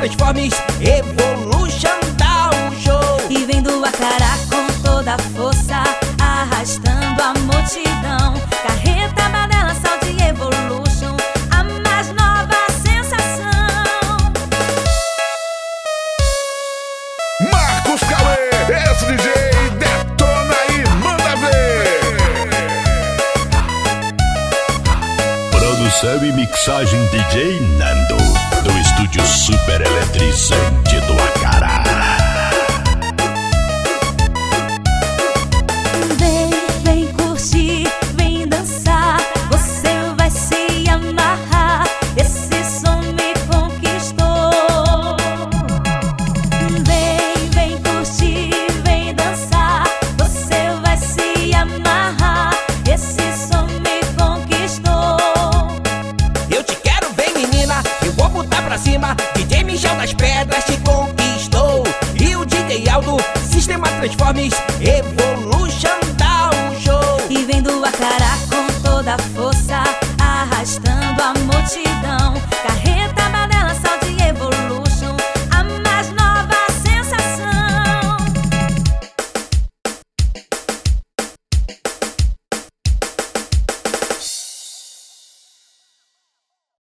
Transformers Evolution dá um show. E vem do Acará com toda a força Arrastando a multidão Produção e mixagem DJ Nando do estúdio super eletrizante do Acará. Lima, DJ Michel das Pedras te conquistou. E o DJ Aldo, Sistema Transformes, evoluiu.